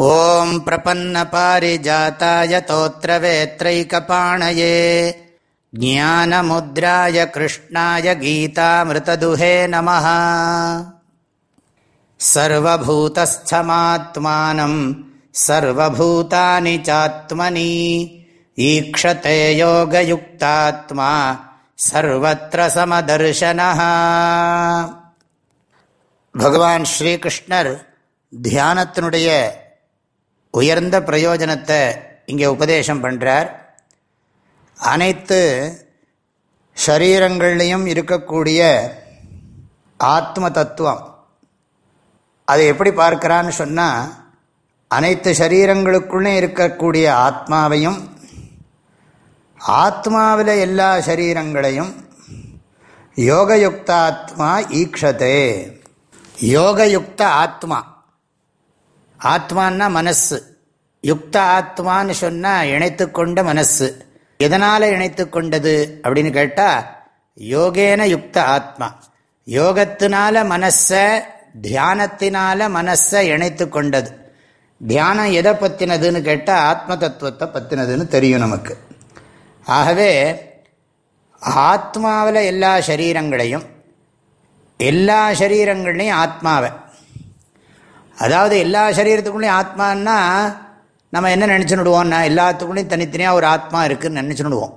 ॐ प्रपन्नपारिजाताय तोत्रवेत्रैकपाणये ज्ञानमुद्राय कृष्णाय गीतामृतदुहे नमः सर्वभूतस्थमात्मानम् सर्वभूतानि चात्मनि ईक्षते योगयुक्तात्मा सर्वत्र समदर्शनः பகவான் ஸ்ரீகிருஷ்ணர் தியானத்தினுடைய உயர்ந்த பிரயோஜனத்தை இங்கே உபதேசம் பண்ணுறார் அனைத்து ஷரீரங்கள்லேயும் இருக்கக்கூடிய ஆத்ம தத்துவம். அதை எப்படி பார்க்கிறான்னு சொன்னால் அனைத்து சரீரங்களுக்குள்ளே இருக்கக்கூடிய ஆத்மாவையும் ஆத்மாவில் எல்லா சரீரங்களையும் யோகயுக்தாத்மா ஈக்ஷதே. யோகயுக்த ஆத்மா. ஆத்மான்னா மனசு. யுக்த ஆத்மான்னு சொன்னால் இணைத்து கொண்ட மனசு. எதனால் இணைத்து கொண்டது அப்படின்னு கேட்டால் யோகேன யுக்த ஆத்மா. யோகத்தினால மனசை தியானத்தினால மனசை இணைத்து கொண்டது. தியானம் எதை பற்றினதுன்னு கேட்டால் ஆத்ம தத்துவத்தை பற்றினதுன்னு தெரியும் நமக்கு. ஆகவே ஆத்மாவில் எல்லா சரீரங்களையும் எல்லா சரீரங்களையும் ஆத்மாவை. அதாவது எல்லா சரீரத்துக்குள்ளேயும் ஆத்மான்னா நம்ம என்ன நினச்சுடுவோம்னா எல்லாத்துக்குள்ளேயும் தனித்தனியாக ஒரு ஆத்மா இருக்குதுன்னு நினச்சுடுவோம்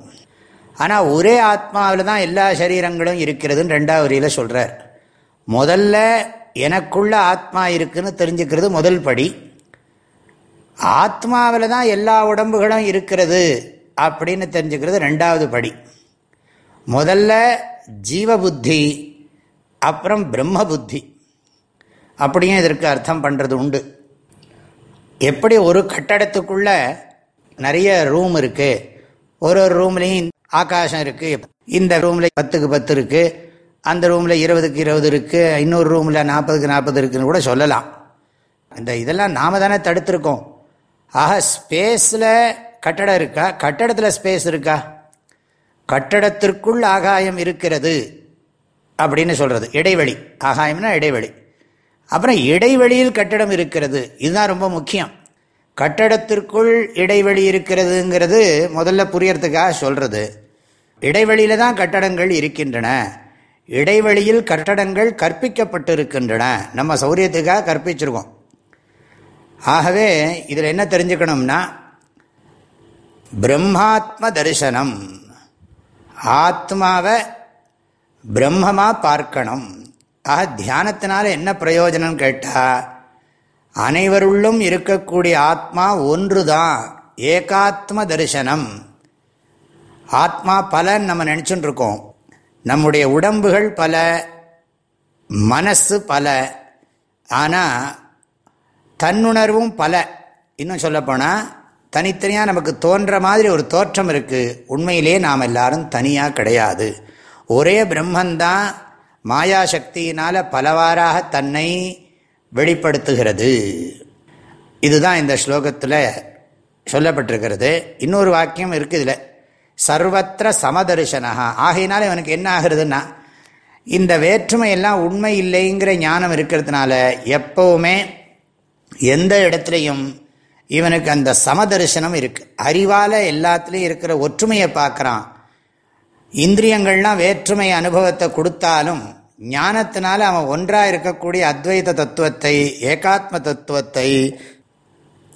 ஆனால் ஒரே ஆத்மாவில் தான் எல்லா சரீரங்களும் இருக்கிறதுன்னு ரெண்டாவது வரியில் சொல்கிறார் முதல்ல எனக்குள்ள ஆத்மா இருக்குதுன்னு தெரிஞ்சுக்கிறது முதல் படி. ஆத்மாவில் தான் எல்லா உடம்புகளும் இருக்கிறது அப்படின்னு தெரிஞ்சுக்கிறது ரெண்டாவது படி. முதல்ல ஜீவ புத்தி அப்புறம் பிரம்ம புத்தி அப்படியும் இதற்கு அர்த்தம் பண்ணுறது உண்டு. எப்படி ஒரு கட்டடத்துக்குள்ள நிறைய ரூம் இருக்குது ஒரு ஒரு ரூம்லேயும் ஆகாசம் இருக்குது இந்த ரூமில் பத்துக்கு பத்து இருக்கு. அந்த ரூமில் இருபதுக்கு இருபது இருக்குது இன்னொரு ரூமில் நாற்பதுக்கு நாற்பது இருக்குன்னு கூட சொல்லலாம். இந்த இதெல்லாம் நாம தானே தடுத்துருக்கோம். ஆக ஸ்பேஸில் கட்டடம் இருக்கா? கட்டடத்தில் ஸ்பேஸ் இருக்கா? கட்டடத்திற்குள் ஆகாயம் இருக்கிறது அப்படின்னு சொல்கிறது இடைவெளி. ஆகாயம்னா இடைவெளி. அப்புறம் இடைவெளியில் கட்டடம் இருக்கிறது. இதுதான் ரொம்ப முக்கியம். கட்டடத்திற்குள் இடைவெளி இருக்கிறதுங்கிறது முதல்ல புரியறதுக்காக சொல்கிறது இடைவெளியில் தான் கட்டடங்கள் இருக்கின்றன. இடைவெளியில் கட்டடங்கள் கற்பிக்கப்பட்டு இருக்கின்றன நம்ம சௌரியத்துக்காக கற்பிச்சிருக்கோம். ஆகவே இதில் என்ன தெரிஞ்சுக்கணும்னா பிரம்மாத்ம தரிசனம். ஆத்மாவை பிரம்மமாக பார்க்கணும். ஆக தியானத்தினால என்ன பிரயோஜனம் கேட்டால் அனைவருள்ளும் இருக்கக்கூடிய ஆத்மா ஒன்று தான் ஏகாத்ம தரிசனம். ஆத்மா பலன்னு நம்ம நினச்சுட்டு இருக்கோம் நம்முடைய உடம்புகள் பல மனசு பல ஆனால் தன்னுணர்வும் பல. இன்னும் சொல்லப்போனால் தனித்தனியாக நமக்கு தோன்ற மாதிரி ஒரு தோற்றம் இருக்குது உண்மையிலே நாம் எல்லாரும் தனியாக கிடையாது. ஒரே பிரம்மந்தான் மாயாசக்தியினால் பலவாறாக தன்னை வெளிப்படுத்துகிறது. இதுதான் இந்த ஸ்லோகத்தில் சொல்லப்பட்டிருக்கிறது. இன்னொரு வாக்கியம் இருக்குது இதில். சர்வத்திர சமதர்சனகா ஆகையினால இவனுக்கு என்ன ஆகுறதுன்னா இந்த வேற்றுமை எல்லாம் உண்மை இல்லைங்கிற ஞானம் இருக்கிறதுனால எப்பவுமே எந்த இடத்துலையும் இவனுக்கு அந்த சமதர்சனம் இருக்குது அறிவால் எல்லாத்துலேயும் இருக்கிற ஒற்றுமையை பார்க்குறான். இந்திரியங்கள்லாம் வேற்றுமை அனுபவத்தை கொடுத்தாலும் ஞானத்தினால அவன் ஒன்றாக இருக்கக்கூடிய அத்வைத தத்துவத்தை ஏகாத்ம தத்துவத்தை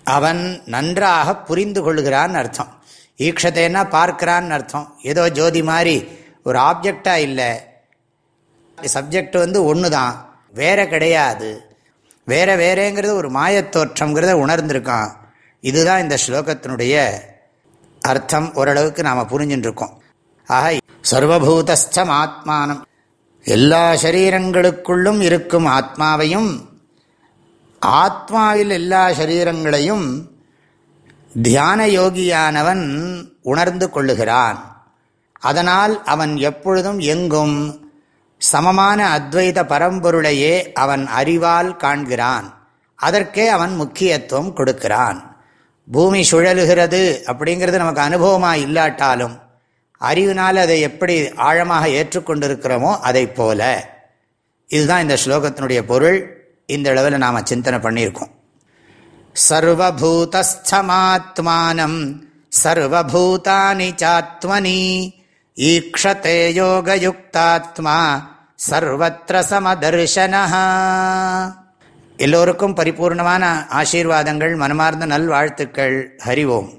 அவன் நன்றாக புரிந்து கொள்கிறான்னு அர்த்தம். ஈக்ஷத்தைன்னா பார்க்கிறான்னு அர்த்தம். ஏதோ ஜோதி மாதிரி ஒரு ஆப்ஜெக்டாக இல்லை. சப்ஜெக்ட் வந்து ஒன்று தான் வேற கிடையாது. வேற வேறேங்கிறது ஒரு மாயத்தோற்றங்கிறத உணர்ந்திருக்கான். இதுதான் இந்த ஸ்லோகத்தினுடைய அர்த்தம். ஓரளவுக்கு நாம் புரிஞ்சுட்டுருக்கோம் ஆக சர்வபூதஸ்தம் ஆத்மானம் எல்லா சரீரங்களுக்குள்ளும் இருக்கும் ஆத்மாவையும் ஆத்மாவில் எல்லா சரீரங்களையும் தியான யோகியானவன் உணர்ந்து கொள்ளுகிறான். அதனால் அவன் எப்பொழுதும் எங்கும் சமமான அத்வைத பரம்பொருளையே அவன் அறிவால் காண்கிறான். அதற்கே அவன் முக்கியத்துவம் கொடுக்கிறான். பூமி சுழலுகிறது அப்படிங்கிறது நமக்கு அனுபவமாக இல்லாட்டாலும் அறிவினால் அதை எப்படி ஆழமாக ஏற்றுக்கொண்டிருக்கிறோமோ அதை போல. இதுதான் இந்த ஸ்லோகத்தினுடைய பொருள். இந்த அளவில் நாம் சிந்தனை பண்ணியிருக்கோம். சர்வபூதஸ்தமாத்மானம் சர்வபூதானி சாத்மனி ஈக்ஷத்தே யோகயுக்தாத்மா சர்வத்திர சமதர்ஷன எல்லோருக்கும் பரிபூர்ணமான ஆசீர்வாதங்கள் மனமார்ந்த நல்வாழ்த்துக்கள். ஹரி ஓம்.